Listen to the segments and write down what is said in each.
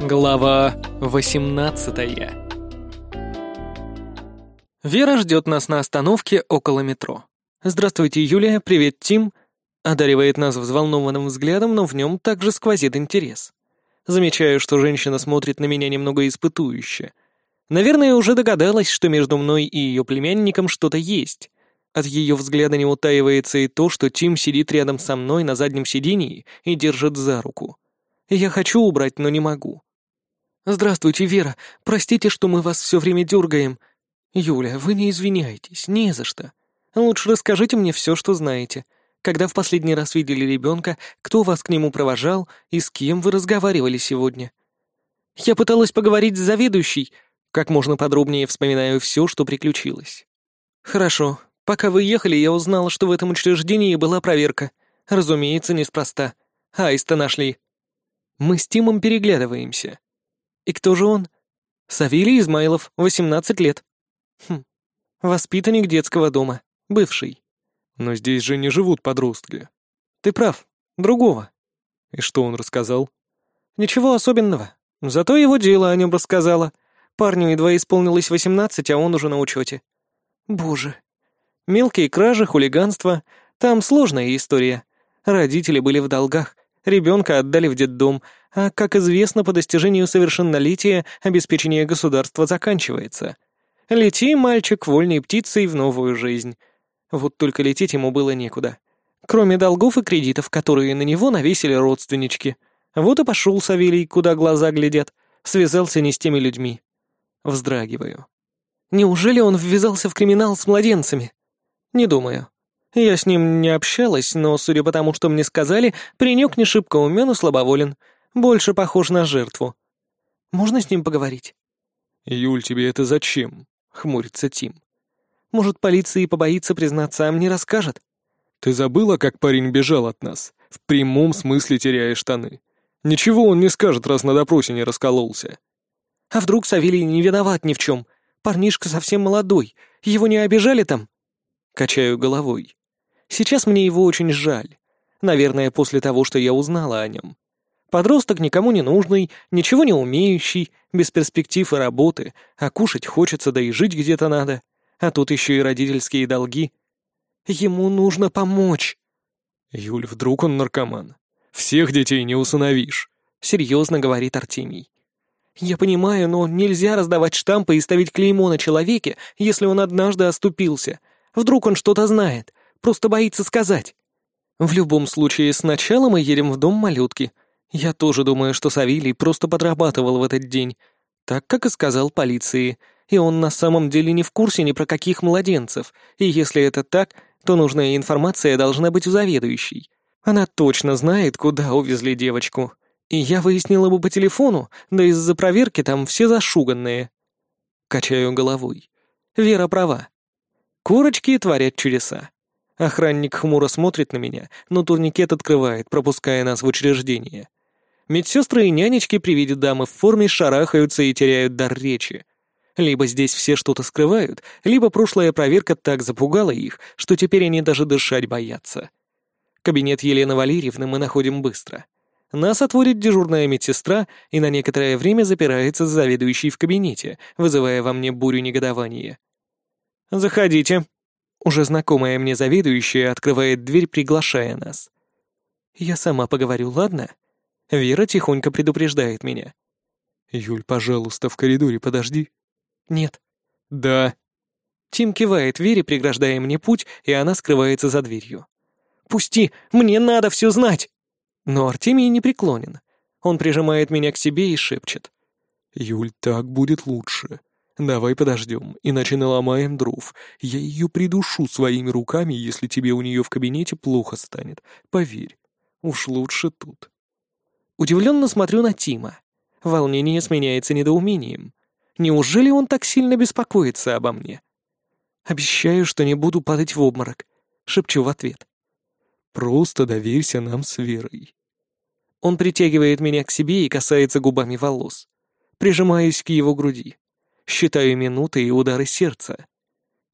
Глава 18 Вера ждет нас на остановке около метро. «Здравствуйте, Юлия, привет, Тим», одаривает нас взволнованным взглядом, но в нем также сквозит интерес. Замечаю, что женщина смотрит на меня немного испытующе. Наверное, уже догадалась, что между мной и ее племянником что-то есть. От ее взгляда не утаивается и то, что Тим сидит рядом со мной на заднем сидении и держит за руку. Я хочу убрать, но не могу. «Здравствуйте, Вера. Простите, что мы вас все время дергаем. Юля, вы не извиняйтесь, не за что. Лучше расскажите мне все, что знаете. Когда в последний раз видели ребенка, кто вас к нему провожал и с кем вы разговаривали сегодня?» Я пыталась поговорить с заведующей. Как можно подробнее вспоминаю все, что приключилось. «Хорошо. Пока вы ехали, я узнала, что в этом учреждении была проверка. Разумеется, неспроста. Аиста нашли». Мы с Тимом переглядываемся. И кто же он? Савелий Измайлов, 18 лет. Хм, воспитанник детского дома, бывший. Но здесь же не живут подростки. Ты прав, другого. И что он рассказал? Ничего особенного. Зато его дело о нем рассказала. Парню едва исполнилось 18, а он уже на учете. Боже. Мелкие кражи, хулиганство. Там сложная история. Родители были в долгах. Ребенка отдали в детдом, а, как известно, по достижению совершеннолетия обеспечение государства заканчивается. Лети, мальчик, вольной птицей в новую жизнь. Вот только лететь ему было некуда. Кроме долгов и кредитов, которые на него навесили родственнички. Вот и пошел Савелий, куда глаза глядят, связался не с теми людьми. Вздрагиваю. Неужели он ввязался в криминал с младенцами? Не думаю. Я с ним не общалась, но, судя по тому, что мне сказали, паренек не шибко умен и слабоволен, больше похож на жертву. Можно с ним поговорить? «Юль, тебе это зачем?» — хмурится Тим. «Может, полиция и побоится признаться, а мне расскажет?» «Ты забыла, как парень бежал от нас? В прямом смысле теряя штаны. Ничего он не скажет, раз на допросе не раскололся». «А вдруг Савелий не виноват ни в чем? Парнишка совсем молодой. Его не обижали там?» Качаю головой. Сейчас мне его очень жаль. Наверное, после того, что я узнала о нем. Подросток никому не нужный, ничего не умеющий, без перспектив и работы, а кушать хочется, да и жить где-то надо. А тут еще и родительские долги. Ему нужно помочь. Юль, вдруг он наркоман? Всех детей не усыновишь. Серьезно говорит Артемий. Я понимаю, но нельзя раздавать штампы и ставить клеймо на человеке, если он однажды оступился. Вдруг он что-то знает, Просто боится сказать. В любом случае, сначала мы едем в дом малютки. Я тоже думаю, что Савелий просто подрабатывал в этот день, так как и сказал полиции. И он на самом деле не в курсе ни про каких младенцев. И если это так, то нужная информация должна быть у заведующей. Она точно знает, куда увезли девочку. И я выяснила бы по телефону, да из-за проверки там все зашуганные. Качаю головой. Вера права. Курочки творят чудеса. Охранник хмуро смотрит на меня, но турникет открывает, пропуская нас в учреждение. Медсестры и нянечки при виде дамы в форме шарахаются и теряют дар речи. Либо здесь все что-то скрывают, либо прошлая проверка так запугала их, что теперь они даже дышать боятся. Кабинет Елены Валерьевны мы находим быстро. Нас отводит дежурная медсестра и на некоторое время запирается заведующий в кабинете, вызывая во мне бурю негодования. «Заходите», уже знакомая мне заведующая открывает дверь, приглашая нас. Я сама поговорю, ладно? Вера тихонько предупреждает меня. «Юль, пожалуйста, в коридоре подожди». «Нет». «Да». Тим кивает Вере, преграждая мне путь, и она скрывается за дверью. «Пусти! Мне надо все знать!» Но Артемий не преклонен. Он прижимает меня к себе и шепчет. «Юль, так будет лучше. «Давай подождем, иначе наломаем дров. Я ее придушу своими руками, если тебе у нее в кабинете плохо станет. Поверь, уж лучше тут». Удивленно смотрю на Тима. Волнение сменяется недоумением. Неужели он так сильно беспокоится обо мне? Обещаю, что не буду падать в обморок. Шепчу в ответ. Просто доверься нам с Верой. Он притягивает меня к себе и касается губами волос. Прижимаюсь к его груди. Считаю минуты и удары сердца.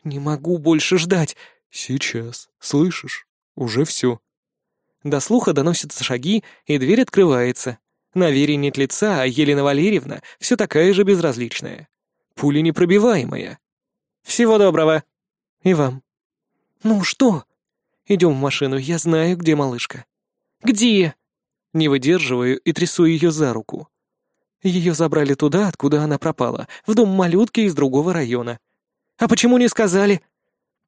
Не могу больше ждать. Сейчас. Слышишь? Уже все. До слуха доносятся шаги, и дверь открывается. На Вере нет лица, а Елена Валерьевна все такая же безразличная. Пуля непробиваемая. Всего доброго. И вам. Ну что? Идем в машину, я знаю, где малышка. Где? Не выдерживаю и трясу ее за руку. Ее забрали туда, откуда она пропала, в дом малютки из другого района. А почему не сказали?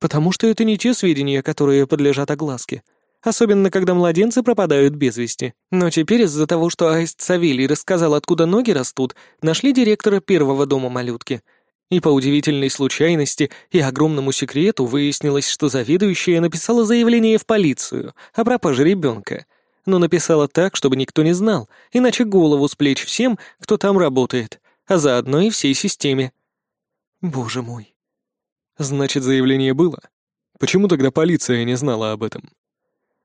Потому что это не те сведения, которые подлежат огласке. Особенно, когда младенцы пропадают без вести. Но теперь из-за того, что Аист Савелий рассказал, откуда ноги растут, нашли директора первого дома малютки. И по удивительной случайности и огромному секрету выяснилось, что заведующая написала заявление в полицию о пропаже ребенка. Но написала так, чтобы никто не знал, иначе голову с плеч всем, кто там работает, а заодно и всей системе. Боже мой. Значит, заявление было? Почему тогда полиция не знала об этом?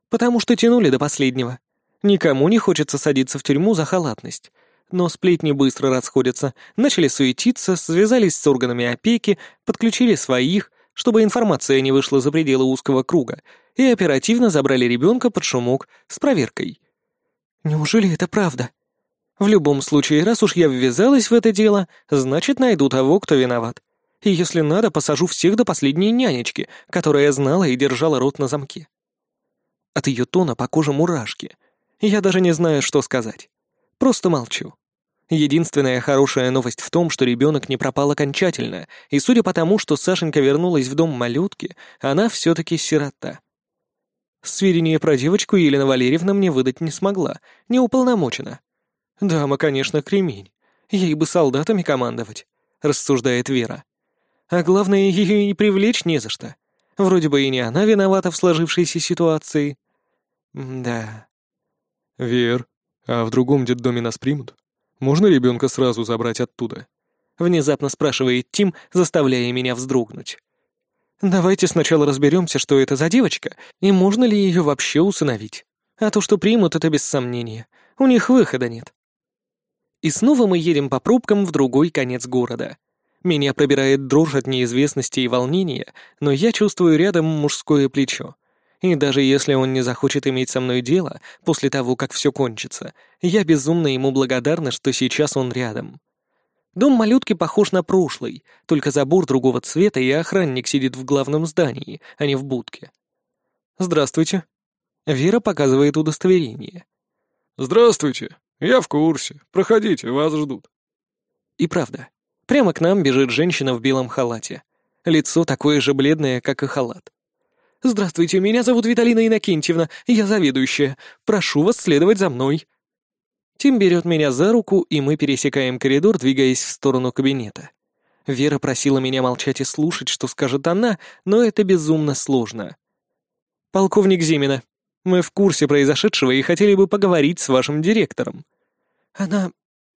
Потому что тянули до последнего. Никому не хочется садиться в тюрьму за халатность. Но сплетни быстро расходятся, начали суетиться, связались с органами опеки, подключили своих, чтобы информация не вышла за пределы узкого круга, и оперативно забрали ребенка под шумок с проверкой. Неужели это правда? В любом случае, раз уж я ввязалась в это дело, значит, найду того, кто виноват. И если надо, посажу всех до последней нянечки, которая знала и держала рот на замке. От ее тона по коже мурашки. Я даже не знаю, что сказать. Просто молчу. Единственная хорошая новость в том, что ребенок не пропал окончательно, и судя по тому, что Сашенька вернулась в дом малютки, она все-таки сирота. Сведения про девочку Елена Валерьевна мне выдать не смогла, не уполномочена. Дама, конечно, кремень. Ей бы солдатами командовать, рассуждает Вера. А главное, ее и не привлечь не за что. Вроде бы и не она виновата в сложившейся ситуации. Да. Вер, а в другом детдоме нас примут? Можно ребенка сразу забрать оттуда? Внезапно спрашивает Тим, заставляя меня вздрогнуть. Давайте сначала разберемся, что это за девочка, и можно ли ее вообще усыновить. А то, что примут, это без сомнения. У них выхода нет. И снова мы едем по пробкам в другой конец города. Меня пробирает дрожь от неизвестности и волнения, но я чувствую рядом мужское плечо. И даже если он не захочет иметь со мной дело после того, как все кончится, я безумно ему благодарна, что сейчас он рядом. Дом малютки похож на прошлый, только забор другого цвета и охранник сидит в главном здании, а не в будке. «Здравствуйте». Вера показывает удостоверение. «Здравствуйте. Я в курсе. Проходите, вас ждут». И правда, Прямо к нам бежит женщина в белом халате. Лицо такое же бледное, как и халат. «Здравствуйте, меня зовут Виталина Иннокентьевна, я заведующая. Прошу вас следовать за мной». Тим берет меня за руку, и мы пересекаем коридор, двигаясь в сторону кабинета. Вера просила меня молчать и слушать, что скажет она, но это безумно сложно. «Полковник Зимина, мы в курсе произошедшего и хотели бы поговорить с вашим директором». «Она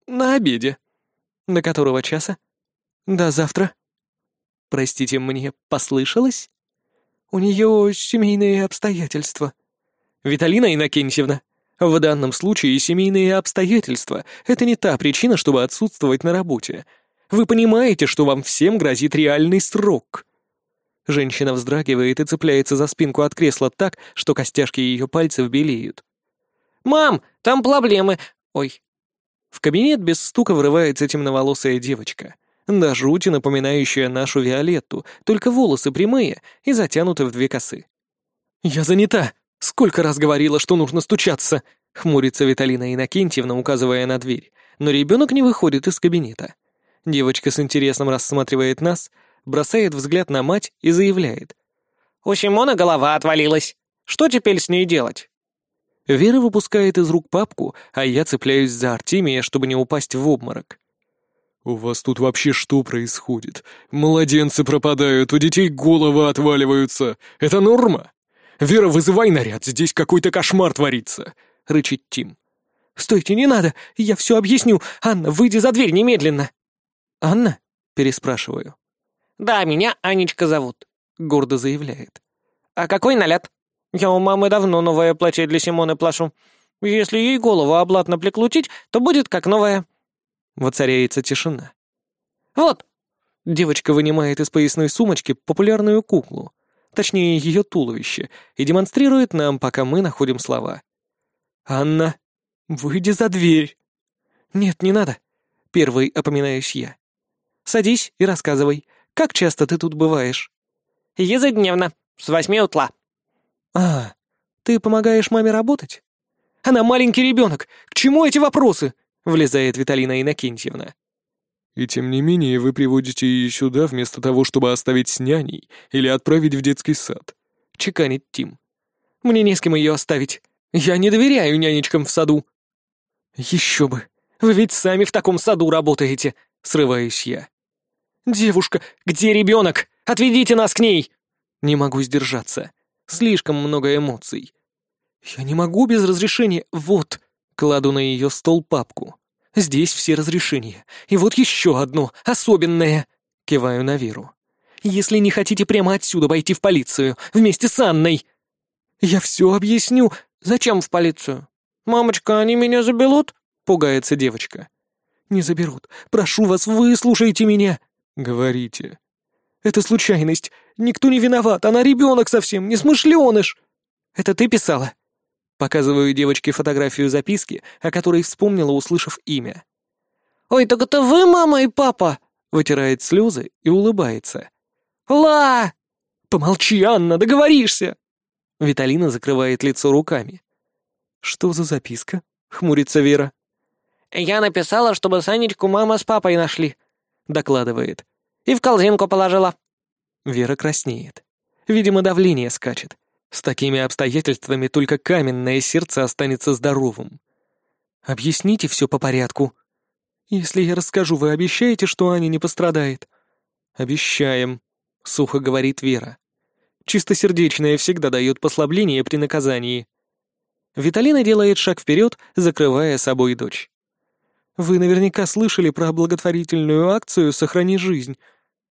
на обеде», до которого часа? До завтра. Простите, мне послышалось? У нее семейные обстоятельства. Виталина Иннокентьевна, в данном случае семейные обстоятельства — это не та причина, чтобы отсутствовать на работе. Вы понимаете, что вам всем грозит реальный срок. Женщина вздрагивает и цепляется за спинку от кресла так, что костяшки ее пальцев белеют. «Мам, там проблемы. Ой, в кабинет без стука врывается темноволосая девочка, до жути напоминающая нашу Виолетту, только волосы прямые и затянуты в две косы. «Я занята! Сколько раз говорила, что нужно стучаться!» — хмурится Виталина Иннокентьевна, указывая на дверь, но ребенок не выходит из кабинета. Девочка с интересом рассматривает нас, бросает взгляд на мать и заявляет. «У Симона голова отвалилась. Что теперь с ней делать?» Вера выпускает из рук папку, а я цепляюсь за Артемия, чтобы не упасть в обморок. «У вас тут вообще что происходит? Младенцы пропадают, у детей головы отваливаются. Это норма? Вера, вызывай наряд, здесь какой-то кошмар творится!» — рычит Тим. «Стойте, не надо, я все объясню. Анна, выйди за дверь немедленно!» «Анна?» — переспрашиваю. «Да, меня Анечка зовут», — гордо заявляет. «А какой налет?» Я у мамы давно новое платье для Симоны плашу. Если ей голову обратно приклутить, то будет как новое». Воцаряется тишина. «Вот!» Девочка вынимает из поясной сумочки популярную куклу, точнее ее туловище, и демонстрирует нам, пока мы находим слова. «Анна, выйди за дверь!» «Нет, не надо», — первый опоминаюсь я. «Садись и рассказывай, как часто ты тут бываешь?» «Ежедневно, с восьми утла». «А, ты помогаешь маме работать?» «Она маленький ребенок, к чему эти вопросы?» — влезает Виталина Иннокентьевна. «И тем не менее вы приводите ее сюда вместо того, чтобы оставить с няней или отправить в детский сад», — чеканит Тим. «Мне не с кем ее оставить. Я не доверяю нянечкам в саду». «Еще бы! Вы ведь сами в таком саду работаете!» — срываюсь я. «Девушка, где ребенок? Отведите нас к ней!» Не могу сдержаться. Слишком много эмоций. «Я не могу без разрешения. Вот!» Кладу на ее стол папку. «Здесь все разрешения. И вот еще одно, особенное!» Киваю на Веру. «Если не хотите прямо отсюда пойти в полицию, вместе с Анной!» «Я все объясню. Зачем в полицию?» «Мамочка, они меня заберут?» — пугается девочка. «Не заберут. Прошу вас, выслушайте меня!» «Говорите». «Это случайность. Никто не виноват. Она ребенок совсем, не смышленыш!» «Это ты писала?» Показываю девочке фотографию записки, о которой вспомнила, услышав имя. «Ой, так это вы, мама и папа?» Вытирает слезы и улыбается. «Ла!» «Помолчи, Анна, договоришься!» Виталина закрывает лицо руками. «Что за записка?» — хмурится Вера. «Я написала, чтобы Санечку мама с папой нашли», — докладывает. «И в колзинку положила». Вера краснеет. Видимо, давление скачет. С такими обстоятельствами только каменное сердце останется здоровым. Объясните все по порядку. Если я расскажу, вы обещаете, что Аня не пострадает? Обещаем, сухо говорит Вера. Чистосердечное всегда дает послабление при наказании. Виталина делает шаг вперед, закрывая собой дочь. Вы наверняка слышали про благотворительную акцию «Сохрани жизнь».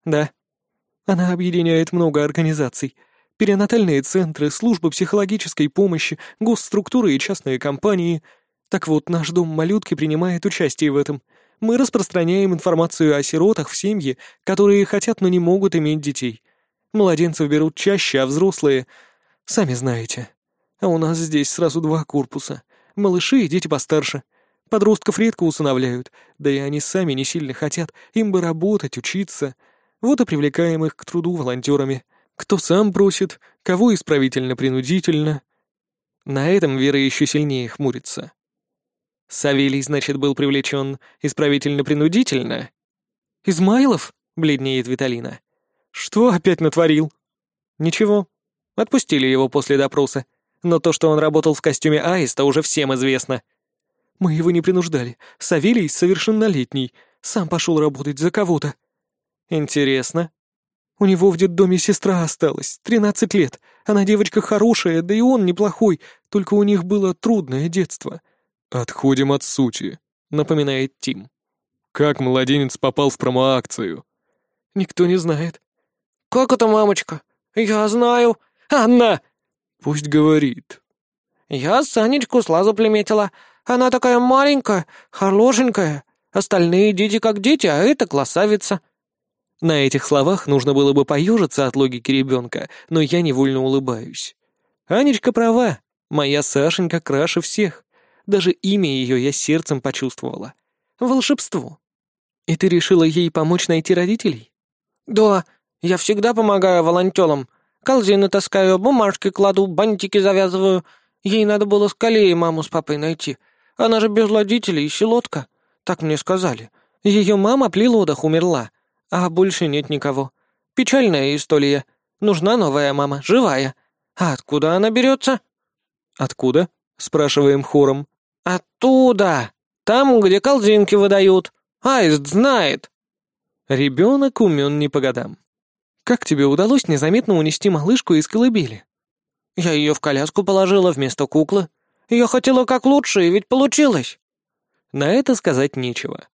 Да. Она объединяет много организаций — перинатальные центры, службы психологической помощи, госструктуры и частные компании. Так вот, наш дом малютки принимает участие в этом. Мы распространяем информацию о сиротах в семье, которые хотят, но не могут иметь детей. Младенцев берут чаще, а взрослые... Сами знаете. А у нас здесь сразу два корпуса. Малыши и дети постарше. Подростков редко усыновляют, да и они сами не сильно хотят, им бы работать, учиться. Вот и привлекаем их к труду волонтерами. Кто сам просит, кого исправительно-принудительно. На этом Вера еще сильнее хмурится. Савелий, значит, был привлечен исправительно-принудительно? «Измайлов?» — бледнеет Виталина. «Что опять натворил?» «Ничего. Отпустили его после допроса. Но то, что он работал в костюме аиста, уже всем известно». «Мы его не принуждали. Савелий совершеннолетний. Сам пошел работать за кого-то». «Интересно. У него в детдоме сестра осталась, тринадцать лет. Она девочка хорошая, да и он неплохой, только у них было трудное детство». «Отходим от сути», — напоминает Тим. «Как младенец попал в промоакцию?» «Никто не знает». «Как это, мамочка? Я знаю. Анна!» «Пусть говорит». «Я Санечку сразу приметила. Она такая маленькая, хорошенькая. Остальные дети как дети, а это красавица». На этих словах нужно было бы поежиться от логики ребенка, но я невольно улыбаюсь. Анечка права, моя Сашенька краше всех. Даже имя ее я сердцем почувствовала. Волшебство. И ты решила ей помочь найти родителей? Да, я всегда помогаю волонтерам. Колзины таскаю, бумажки кладу, бантики завязываю. Ей надо было скорее маму с папой найти. Она же без родителей, селотка. Так мне сказали. Ее мама при лодах умерла, а больше нет никого. Печальная история. Нужна новая мама, живая. А откуда она берется? Откуда? Спрашиваем хором. Оттуда. Там, где колзинки выдают. Аист знает. Ребенок умен не по годам. Как тебе удалось незаметно унести малышку из колыбели? Я ее в коляску положила вместо куклы. Я хотела как лучше, и ведь получилось. На это сказать нечего.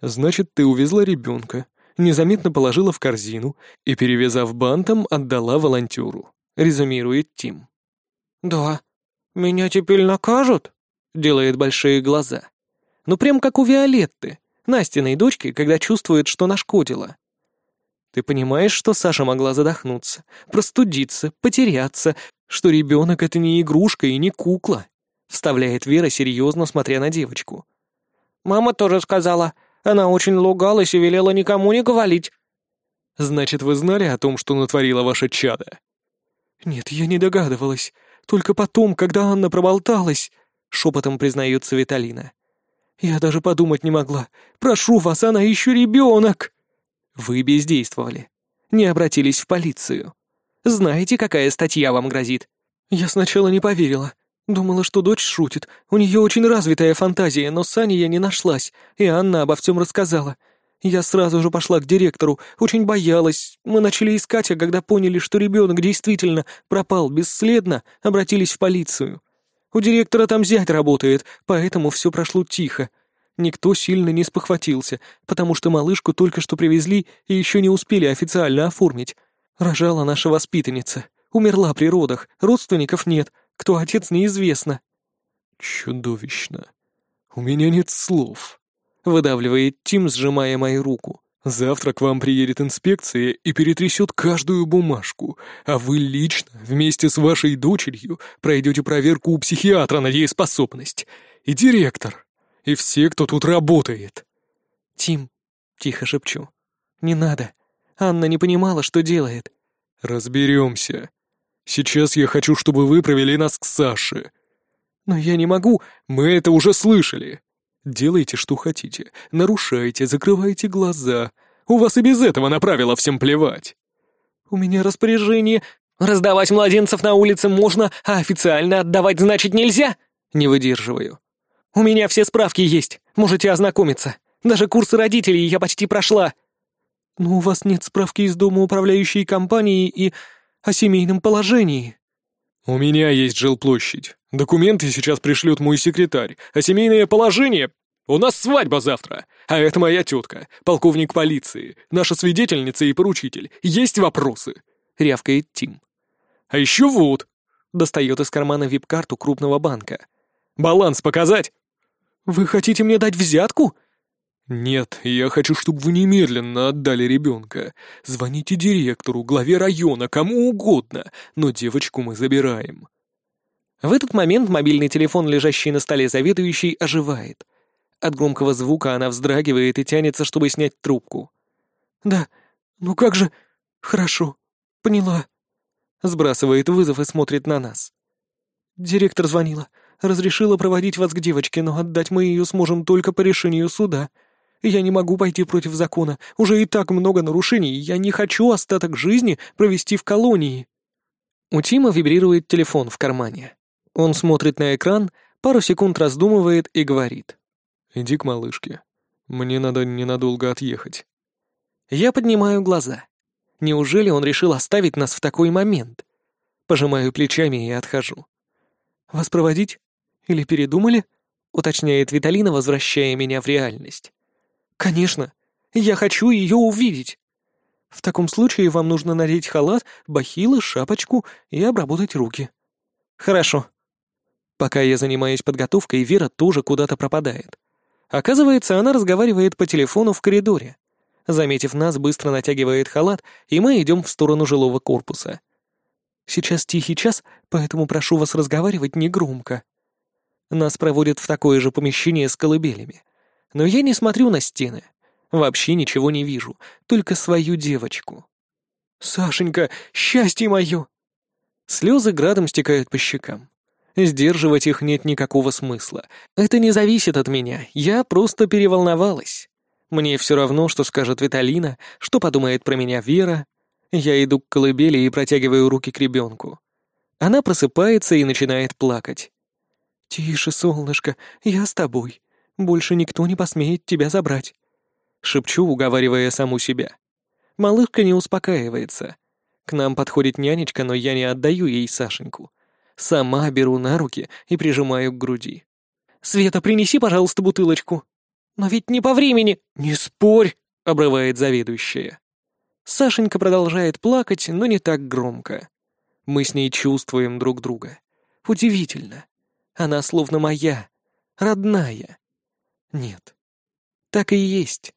Значит, ты увезла ребенка, незаметно положила в корзину и, перевязав бантом, отдала волонтеру. Резюмирует Тим. «Да. Меня теперь накажут?» Делает большие глаза. Ну прям как у Виолетты, Настиной дочки, когда чувствует, что нашкодила. Ты понимаешь, что Саша могла задохнуться, простудиться, потеряться, что ребенок — это не игрушка и не кукла?» Вставляет Вера, серьезно смотря на девочку. Мама тоже сказала. Она очень лугалась и велела никому не говорить». «Значит, вы знали о том, что натворила ваша чада?» «Нет, я не догадывалась. Только потом, когда Анна проболталась...» — шепотом признается Виталина. «Я даже подумать не могла. Прошу вас, она еще ребенок!» «Вы бездействовали. Не обратились в полицию. Знаете, какая статья вам грозит?» Я сначала не поверила. Думала, что дочь шутит. У нее очень развитая фантазия, но с Аней я не нашлась, и Анна обо всем рассказала. Я сразу же пошла к директору, очень боялась. Мы начали искать, а когда поняли, что ребенок действительно пропал бесследно, обратились в полицию. У директора там зять работает, поэтому все прошло тихо. Никто сильно не спохватился, потому что малышку только что привезли и еще не успели официально оформить. Рожала наша воспитанница. Умерла при родах, родственников нет, кто отец неизвестно. Чудовищно. У меня нет слов выдавливает Тим, сжимая мою руку. «Завтра к вам приедет инспекция и перетрясет каждую бумажку, а вы лично, вместе с вашей дочерью, пройдете проверку у психиатра на дееспособность. И директор, и все, кто тут работает». «Тим», — тихо шепчу, — «не надо. Анна не понимала, что делает». «Разберемся. Сейчас я хочу, чтобы вы провели нас к Саше». «Но я не могу». «Мы это уже слышали. Делайте, что хотите, нарушайте, закрывайте глаза. У вас и без этого на правила всем плевать. У меня распоряжение. Раздавать младенцев на улице можно, а официально отдавать, значит, нельзя? Не выдерживаю. У меня все справки есть, можете ознакомиться. Даже курсы родителей я почти прошла. Но у вас нет справки из дома управляющей компании и о семейном положении. У меня есть жилплощадь. Документы сейчас пришлет мой секретарь, а семейное положение... У нас свадьба завтра, а это моя тетка, полковник полиции, наша свидетельница и поручитель. Есть вопросы?» — рявкает Тим. «А еще вот!» — достает из кармана вип-карту крупного банка. «Баланс показать?» «Вы хотите мне дать взятку?» «Нет, я хочу, чтобы вы немедленно отдали ребенка. Звоните директору, главе района, кому угодно, но девочку мы забираем». В этот момент мобильный телефон, лежащий на столе заведующей, оживает. От громкого звука она вздрагивает и тянется, чтобы снять трубку. «Да, ну как же... Хорошо, поняла». Сбрасывает вызов и смотрит на нас. Директор звонила. Разрешила проводить вас к девочке, но отдать мы ее сможем только по решению суда. Я не могу пойти против закона. Уже и так много нарушений. Я не хочу остаток жизни провести в колонии. У Тима вибрирует телефон в кармане. Он смотрит на экран, пару секунд раздумывает и говорит. «Иди к малышке. Мне надо ненадолго отъехать». Я поднимаю глаза. Неужели он решил оставить нас в такой момент? Пожимаю плечами и отхожу. «Вас проводить? Или передумали?» — уточняет Виталина, возвращая меня в реальность. «Конечно. Я хочу ее увидеть. В таком случае вам нужно надеть халат, бахилы, шапочку и обработать руки». «Хорошо», Пока я занимаюсь подготовкой, Вера тоже куда-то пропадает. Оказывается, она разговаривает по телефону в коридоре. Заметив нас, быстро натягивает халат, и мы идем в сторону жилого корпуса. Сейчас тихий час, поэтому прошу вас разговаривать негромко. Нас проводят в такое же помещение с колыбелями. Но я не смотрю на стены. Вообще ничего не вижу, только свою девочку. «Сашенька, счастье мое!» Слезы градом стекают по щекам. Сдерживать их нет никакого смысла. Это не зависит от меня, я просто переволновалась. Мне все равно, что скажет Виталина, что подумает про меня Вера. Я иду к колыбели и протягиваю руки к ребенку. Она просыпается и начинает плакать. «Тише, солнышко, я с тобой. Больше никто не посмеет тебя забрать», — шепчу, уговаривая саму себя. Малышка не успокаивается. К нам подходит нянечка, но я не отдаю ей Сашеньку. Сама беру на руки и прижимаю к груди. «Света, принеси, пожалуйста, бутылочку». «Но ведь не по времени». «Не спорь», — обрывает заведующая. Сашенька продолжает плакать, но не так громко. Мы с ней чувствуем друг друга. Удивительно. Она словно моя, родная. Нет. Так и есть.